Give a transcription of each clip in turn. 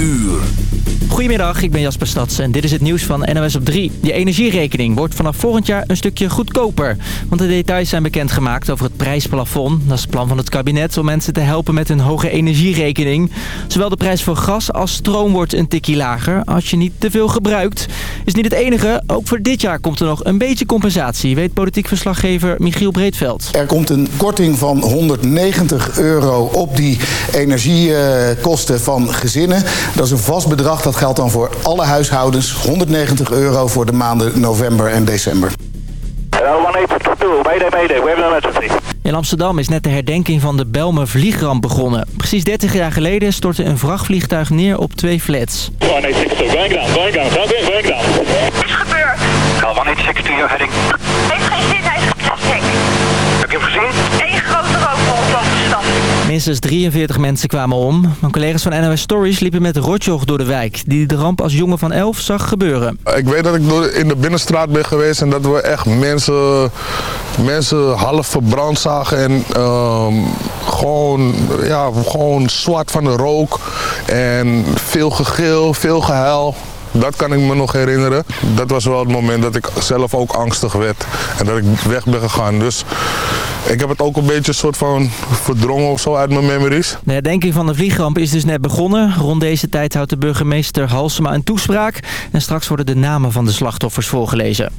uur. Goedemiddag, ik ben Jasper Stads en dit is het nieuws van NOS op 3. Je energierekening wordt vanaf volgend jaar een stukje goedkoper. Want de details zijn bekendgemaakt over het prijsplafond. Dat is het plan van het kabinet om mensen te helpen met hun hoge energierekening. Zowel de prijs voor gas als stroom wordt een tikje lager als je niet te veel gebruikt. Is niet het enige, ook voor dit jaar komt er nog een beetje compensatie, weet politiek verslaggever Michiel Breedveld. Er komt een korting van 190 euro op die energiekosten van gezinnen. Dat is een vast bedrag, dat geldt dan voor alle huishoudens. 190 euro voor de maanden november en december. In Amsterdam is net de herdenking van de Belme vliegramp begonnen. Precies 30 jaar geleden stortte een vrachtvliegtuig neer op twee flats. 162, going down, going down, going down. is gebeurd. Call 182, you're heading. Minstens 43 mensen kwamen om. Mijn collega's van NOS Stories liepen met rotjoch door de wijk... die de ramp als jongen van 11 zag gebeuren. Ik weet dat ik in de binnenstraat ben geweest en dat we echt mensen, mensen half verbrand zagen. En ehm, gewoon, ja, gewoon zwart van de rook en veel gegil, veel gehuil. Dat kan ik me nog herinneren. Dat was wel het moment dat ik zelf ook angstig werd en dat ik weg ben gegaan. Dus ik heb het ook een beetje soort van verdrongen of zo uit mijn memories. De herdenking van de vliegramp is dus net begonnen. Rond deze tijd houdt de burgemeester Halsema een toespraak. En straks worden de namen van de slachtoffers voorgelezen.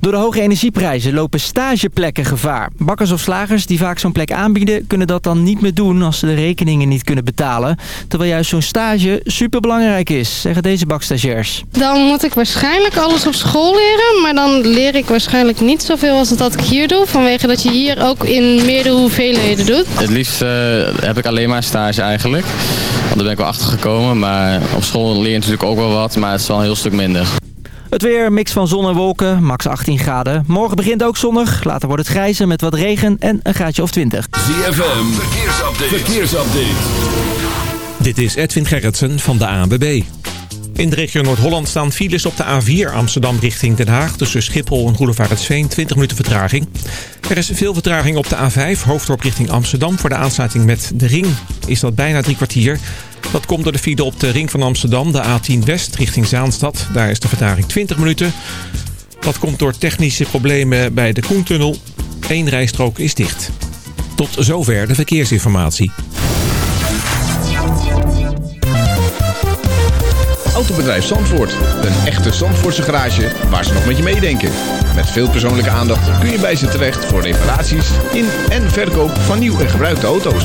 Door de hoge energieprijzen lopen stageplekken gevaar. Bakkers of slagers die vaak zo'n plek aanbieden... kunnen dat dan niet meer doen als ze de rekeningen niet kunnen betalen. Terwijl juist zo'n stage superbelangrijk is, zeggen deze bakstagiairs. Dan moet ik waarschijnlijk alles op school leren. Maar dan leer ik waarschijnlijk niet zoveel als dat ik hier doe. Vanwege dat je hier ook in meerdere hoeveelheden doet. Het liefst eh, heb ik alleen maar stage eigenlijk. Want daar ben ik wel achter gekomen. Maar op school leer je natuurlijk ook wel wat. Maar het is wel een heel stuk minder. Het weer, mix van zon en wolken, max 18 graden. Morgen begint ook zonnig, later wordt het grijzer met wat regen en een graadje of 20. ZFM, verkeersupdate. verkeersupdate. Dit is Edwin Gerritsen van de ANWB. In de regio Noord-Holland staan files op de A4 Amsterdam richting Den Haag... tussen Schiphol en Goedevaartsveen, 20 minuten vertraging. Er is veel vertraging op de A5, hoofddorp richting Amsterdam. Voor de aansluiting met de ring is dat bijna drie kwartier. Dat komt door de file op de ring van Amsterdam, de A10 West richting Zaanstad. Daar is de vertraging 20 minuten. Dat komt door technische problemen bij de Koentunnel. Eén rijstrook is dicht. Tot zover de verkeersinformatie. Autobedrijf Zandvoort. Een echte Zandvoortse garage waar ze nog met je meedenken. Met veel persoonlijke aandacht kun je bij ze terecht voor reparaties in en verkoop van nieuw en gebruikte auto's.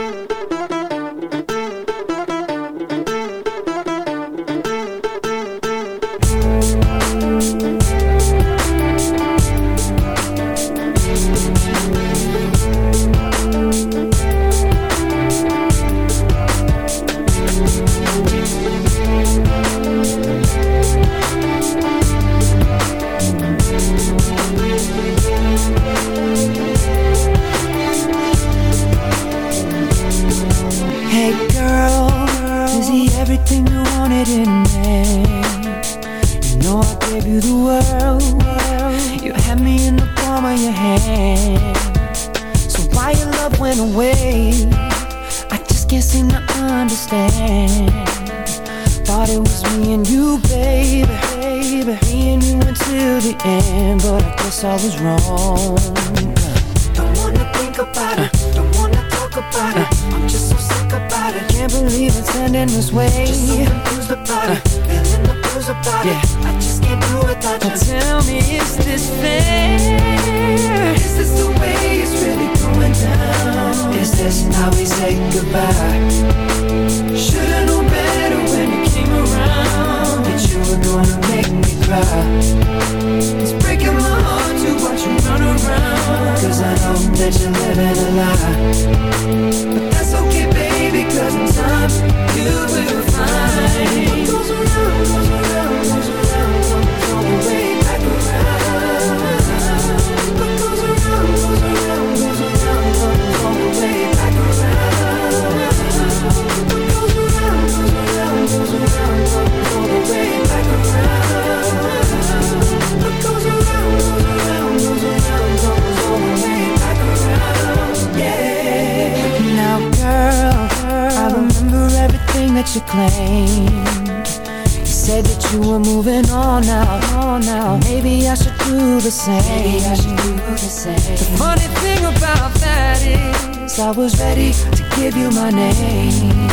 Ready to give you my name.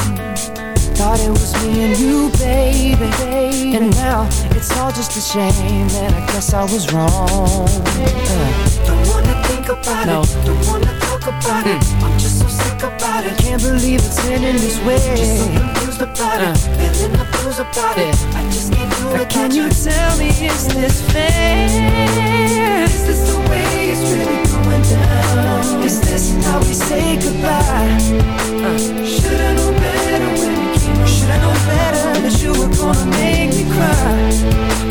Thought it was me and you, baby, baby. And now it's all just a shame that I guess I was wrong. Uh. Don't wanna think about no. it, don't wanna talk about mm. it. I'm just so sick about it. Can't believe it's ending this way. Just so confused about uh. it, feeling the blues about yeah. it. I just can't do it. Can you tell me is this fair? Is this the way it's really Is this how we say goodbye? Uh. Should've known better when Should've known better that you were gonna make me cry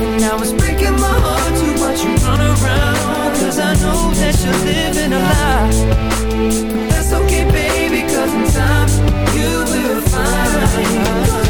And now it's breaking my heart to watch you run around Cause I know that you're living a lie But that's okay baby cause in time you will find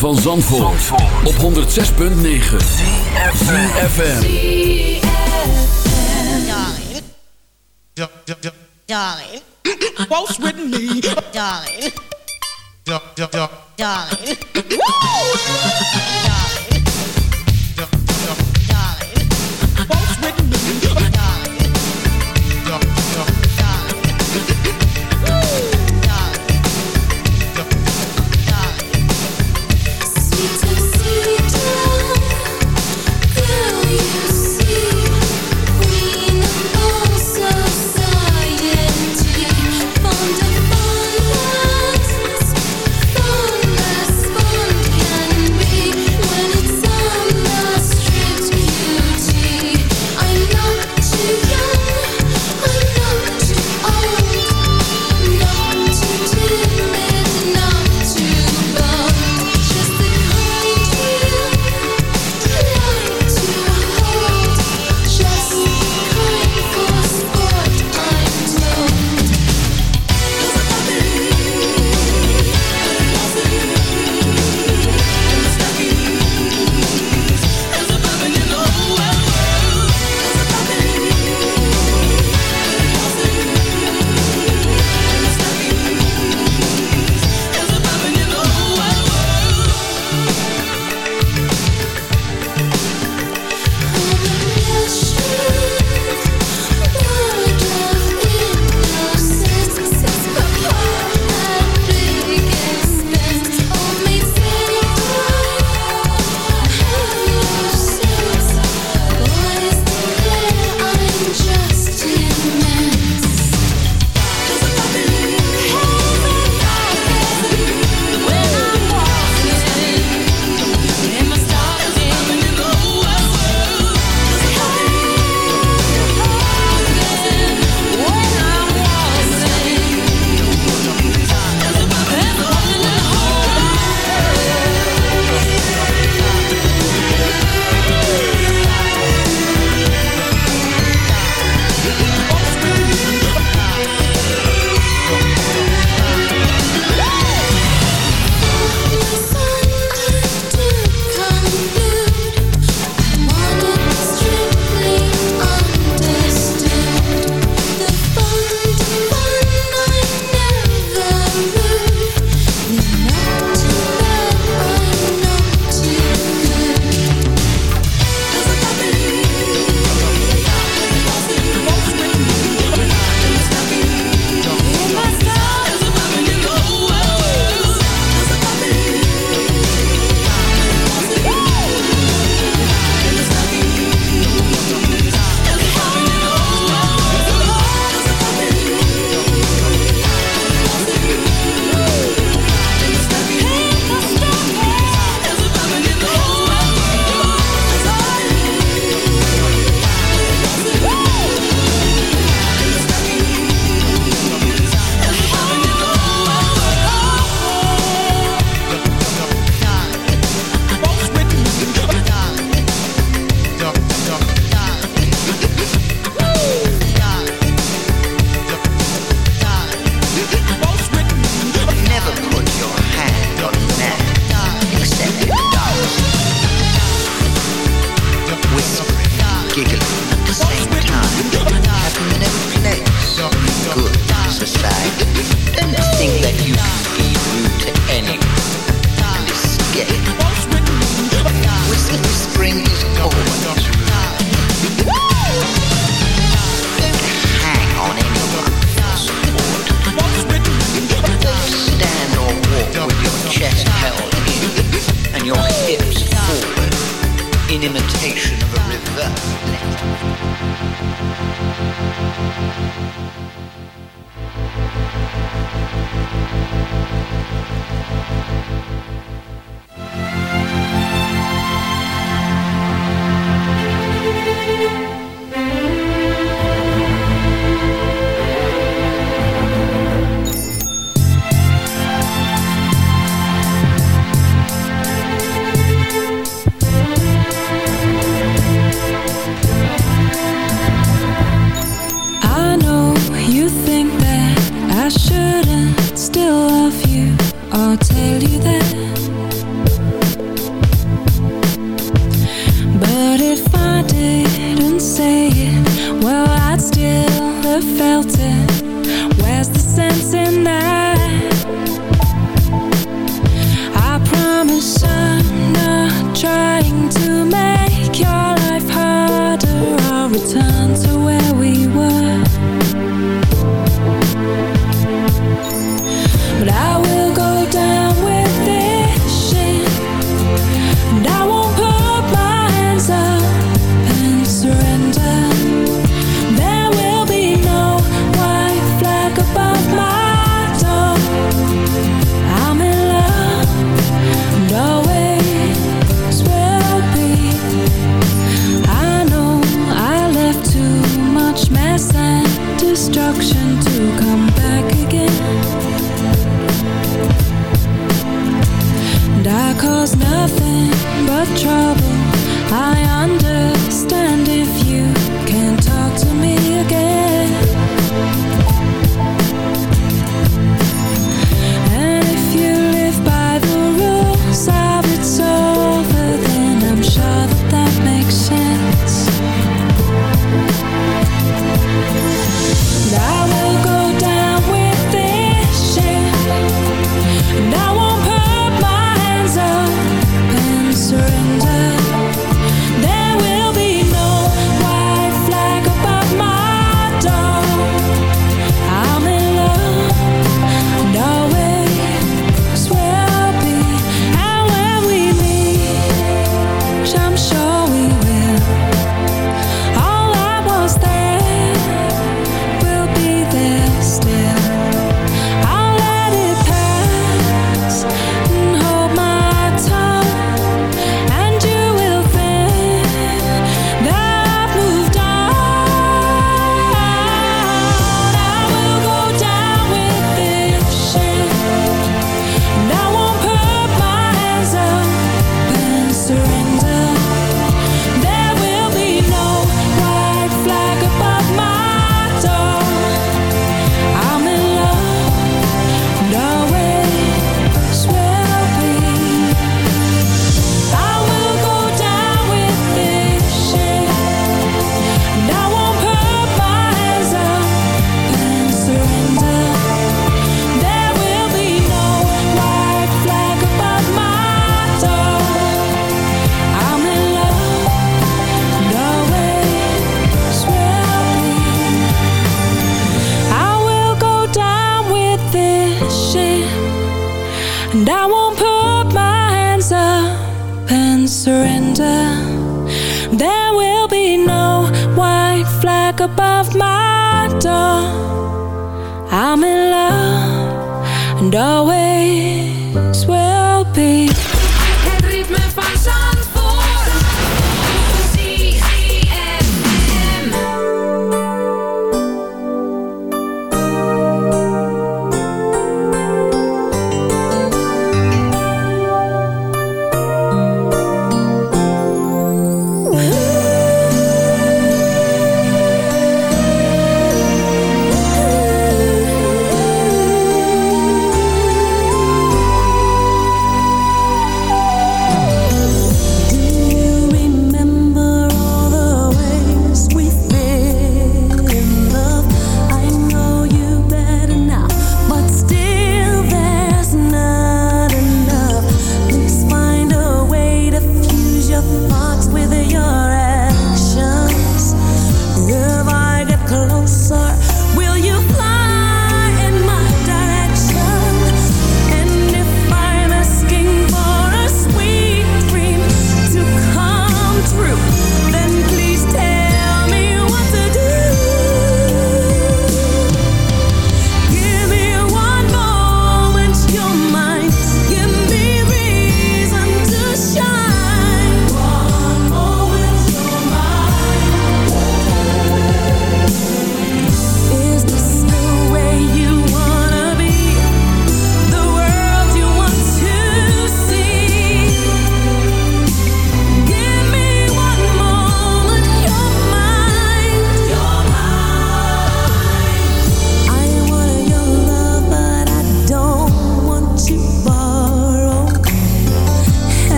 van Zandvoort, Zandvoort. op 106.9 CFFM Darling Darling Waltz with me Darling Darling Darling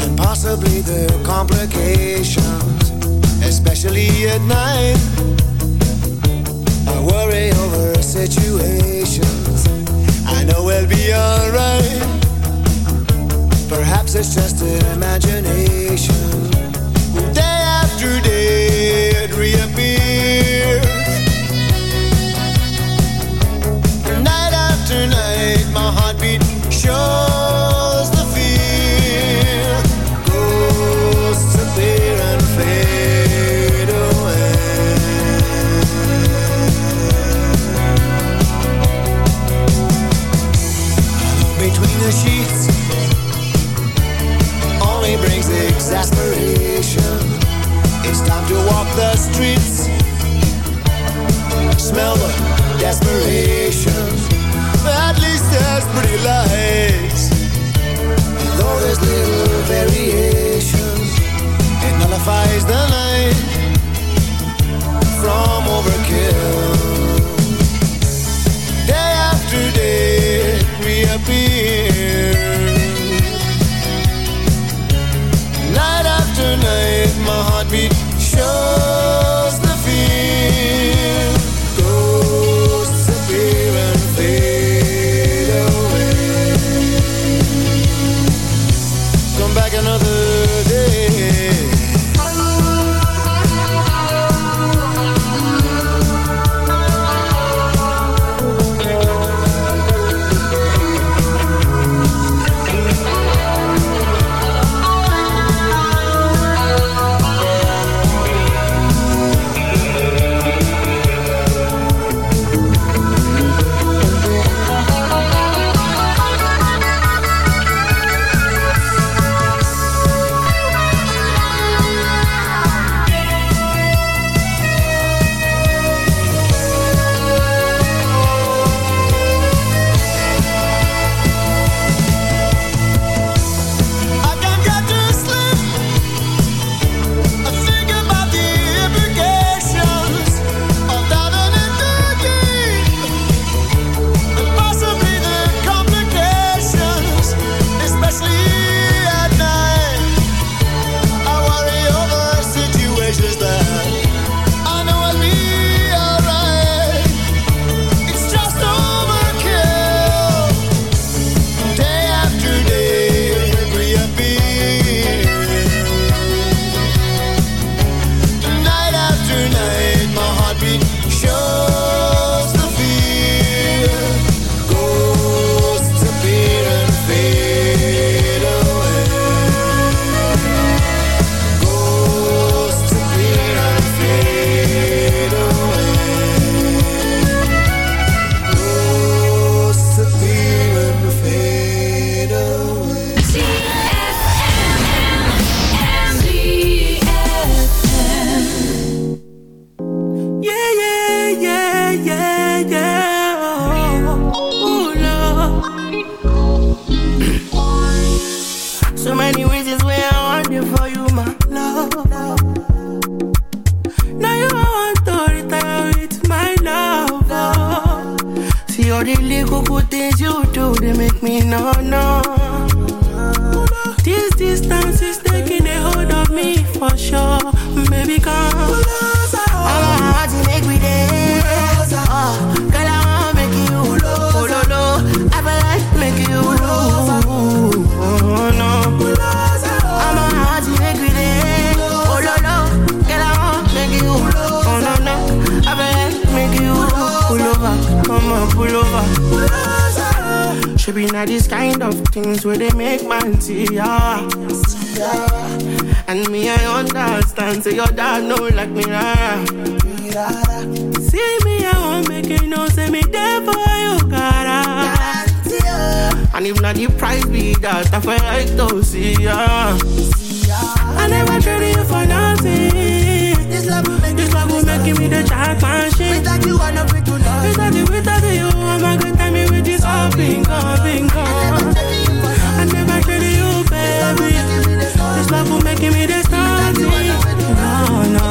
and possibly the complications, especially at night. I worry over situations. I know we'll be alright. Perhaps it's just an imagination. Day after day it reappears. Lord. Should these kind of things where they make man see ya. And me, I understand. Say your dad know like me, rara. See me, I won't make it no. Say me there for you, cara. And if not the price be that, I feel like to see ya. I never traded you for nothing. Make me the jackpot shit. Without you, I'm not free to love. Without you, without you, I'm a good time with this all bingo, bingo. I never traded you, baby. This love will make me the starting. No, no.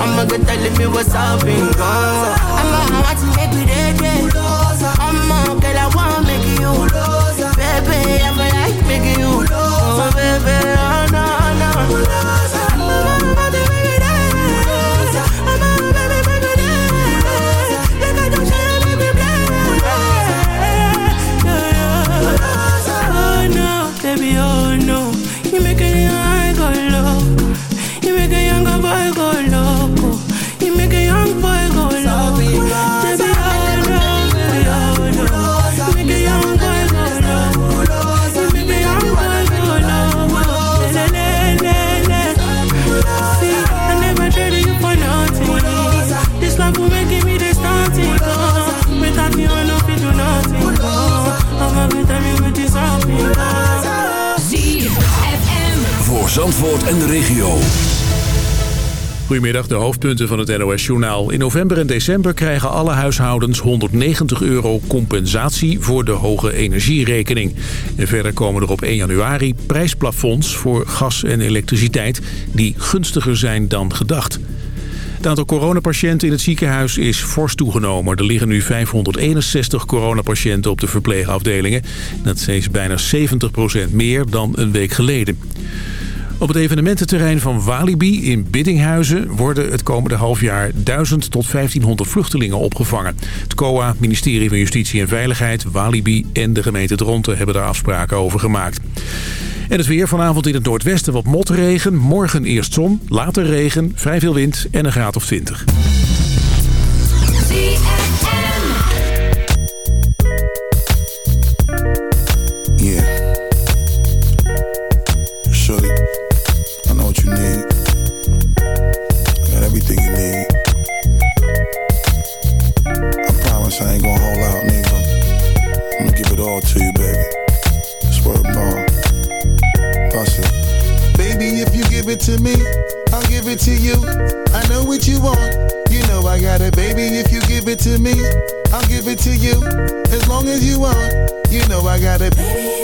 I'm a good time me what's up and go. I'm on what to make me dead. I'm on, girl, I wanna make you. Baby, I feel like making you. Oh, baby, oh, no, no. Zandvoort en de regio. Goedemiddag, de hoofdpunten van het NOS-journaal. In november en december krijgen alle huishoudens 190 euro compensatie voor de hoge energierekening. En verder komen er op 1 januari prijsplafonds voor gas en elektriciteit die gunstiger zijn dan gedacht. Het aantal coronapatiënten in het ziekenhuis is fors toegenomen. Er liggen nu 561 coronapatiënten op de verpleegafdelingen. Dat is bijna 70% meer dan een week geleden. Op het evenemententerrein van Walibi in Biddinghuizen worden het komende half jaar 1000 tot 1500 vluchtelingen opgevangen. Het COA, ministerie van Justitie en Veiligheid, Walibi en de gemeente Dronten hebben daar afspraken over gemaakt. En het weer vanavond in het noordwesten wat motregen. Morgen eerst zon, later regen, vrij veel wind en een graad of 20. Promise I ain't gonna hold out, nigga. I'm gonna give it all to you, baby. Swear ball. Bust. Baby, if you give it to me, I'll give it to you. I know what you want. You know I got it, baby. If you give it to me, I'll give it to you. As long as you want, you know I got it. Baby,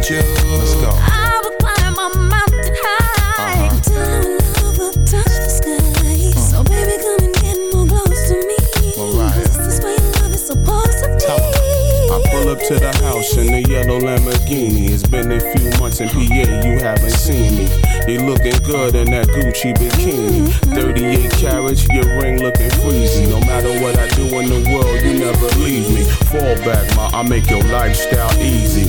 with you. Let's go. I climb a mountain high. Uh-huh. will touch the sky. Hmm. So baby, come and get more close to me. This is where love is supposed to be. I pull up to the house in the yellow Lamborghini. It's been a few months in PA, you haven't seen me. You looking good in that Gucci bikini. Mm-hmm. 38 carriage, your ring looking freezy. No matter what I do in the world, you never leave me. Fall back, ma, I make your lifestyle easy.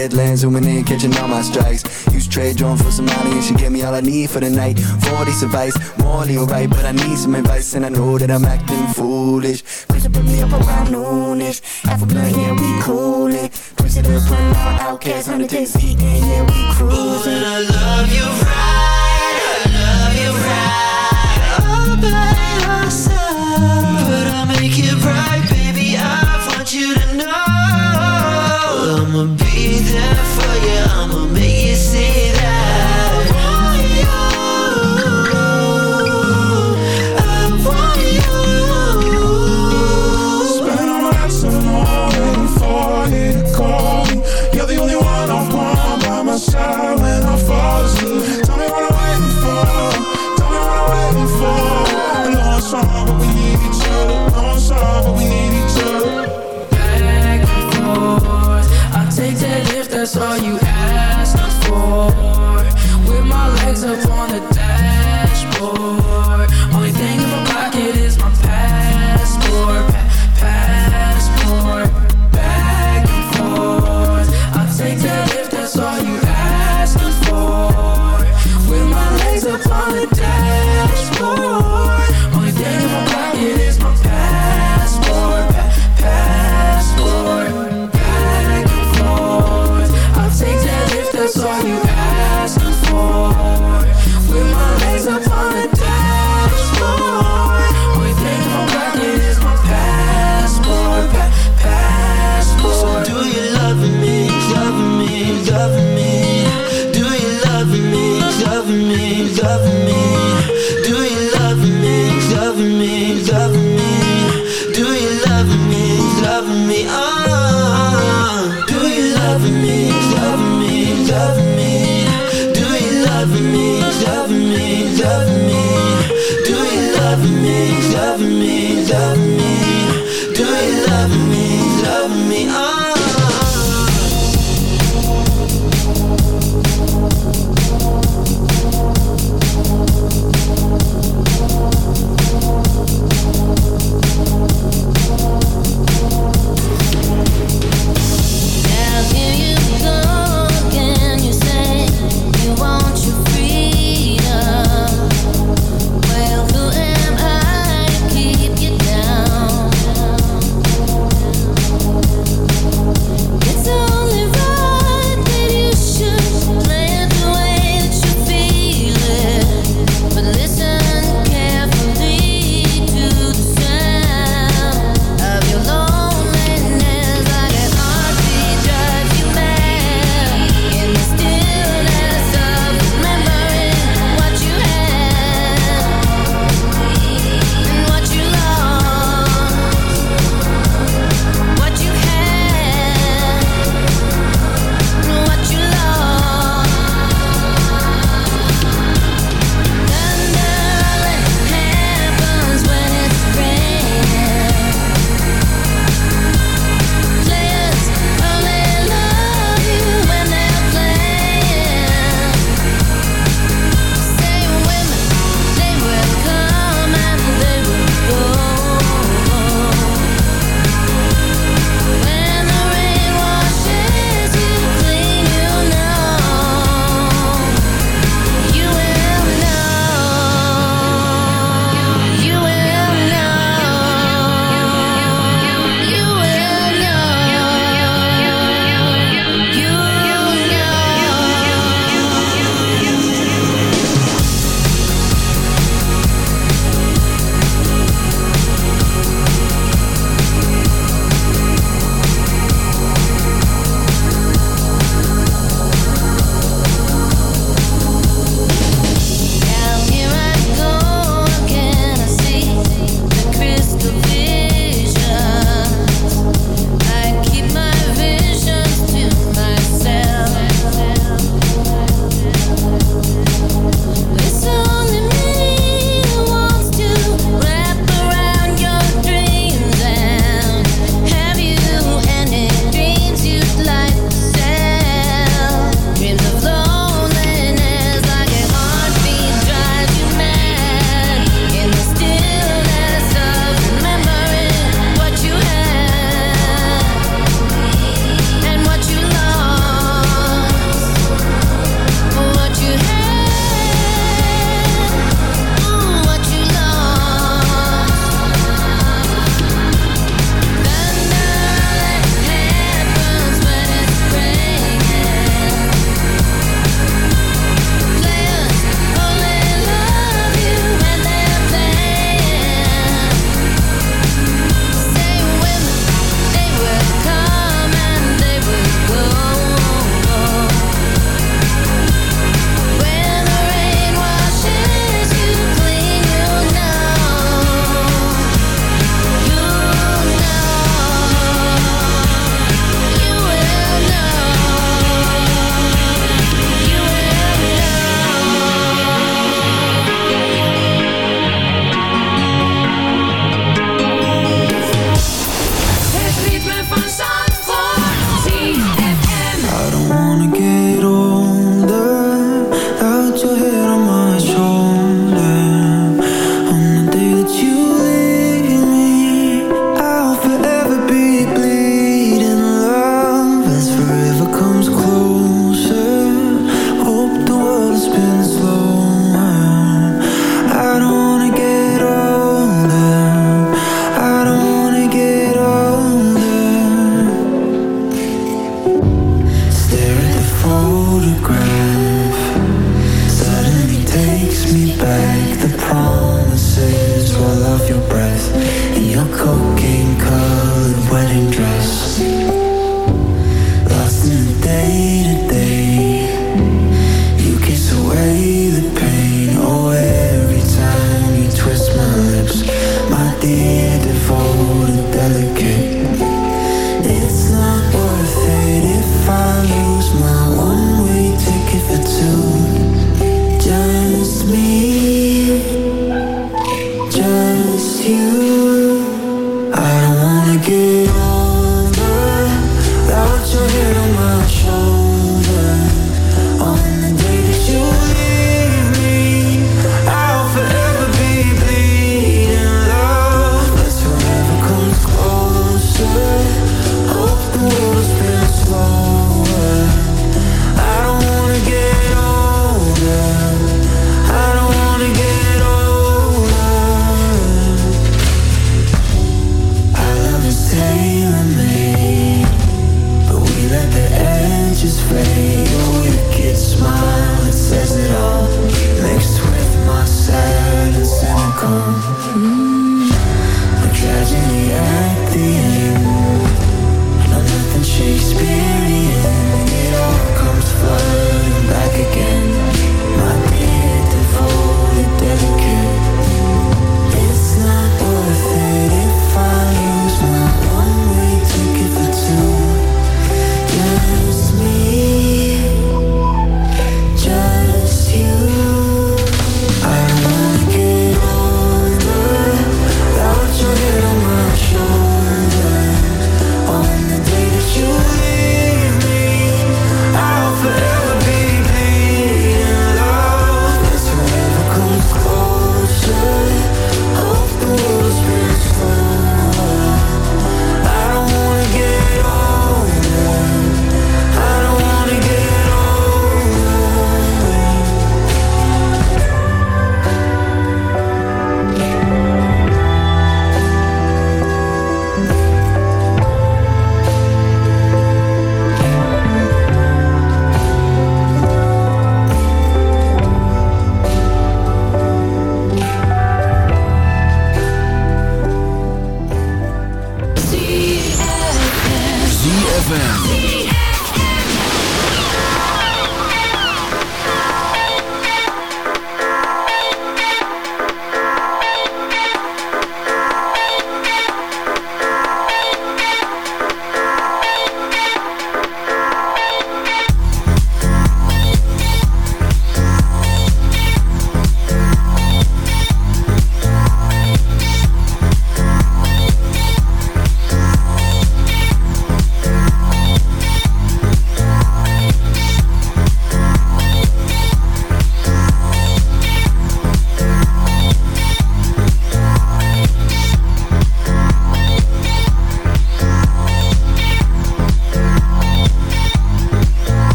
deadlands, zooming in, catching all my strikes. Use trade drone for some money, and she gave me all I need for the night. 40 advice, morally alright, but I need some advice, and I know that I'm acting foolish.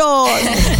All my doors. You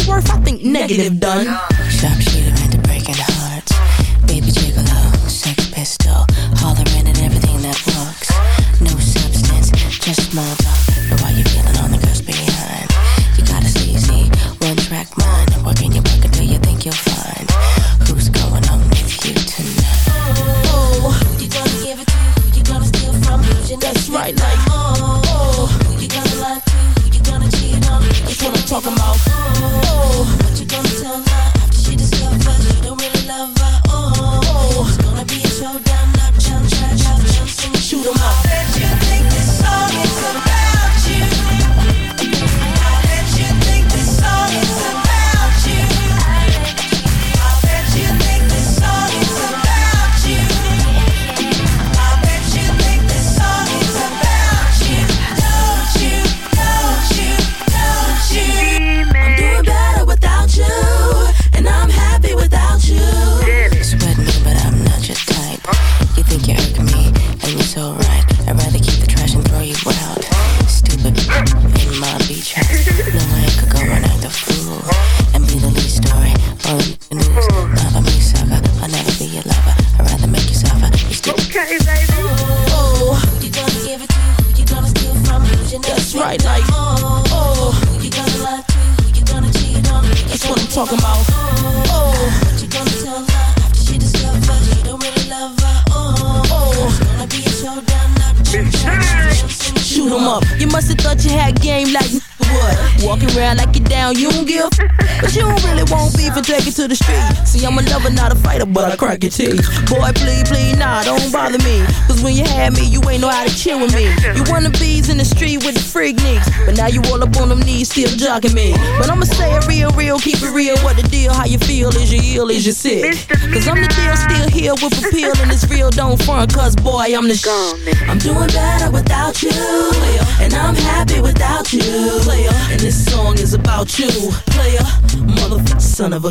worth? I think negative done. Sharpshooter into breaking hearts. Baby gigolo, sex pistol. Hollering at everything that works. No substance, just small talk. But why you feeling on the girls behind? You gotta see, see, one track mind. Working your work until you think you'll find who's going on with you tonight. Oh, who you gonna give it to? Who you gonna steal from? Who's your That's right, like, oh, who you gonna lie to? Who you gonna cheat on? That's what I'm talking about. Gonna tell and take it to the street. See, I'm a lover, not a fighter, but I crack your teeth. Boy, please, please, nah, don't bother me. Cause when you had me, you ain't know how to chill with me. You wanna bees in the street with the freak nicks. But now you all up on them knees, still jogging me. But I'ma say it real, real, keep it real. What the deal? How you feel? Is you ill? Is you sick? Cause I'm the deal, still here with appeal. And it's real, don't front. Cause boy, I'm the sh- I'm doing better without you. And I'm happy without you. And this song is about you. Player, motherfucker, son of a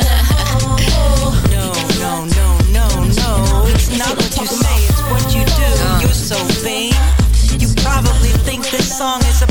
not what you say, it's what you do. You're so vain. You probably think this song is about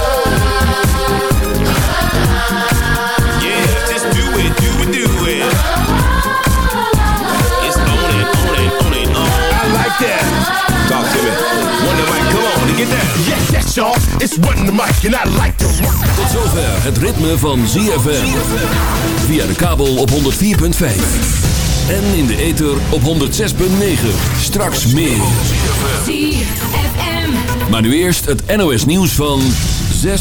down. Yes, yes, y'all. It's the Mic and I like to rock. Tot zover het ritme van ZFM. Via de kabel op 104.5. En in de ether op 106.9. Straks meer. ZFM. Maar nu eerst het NOS nieuws van 6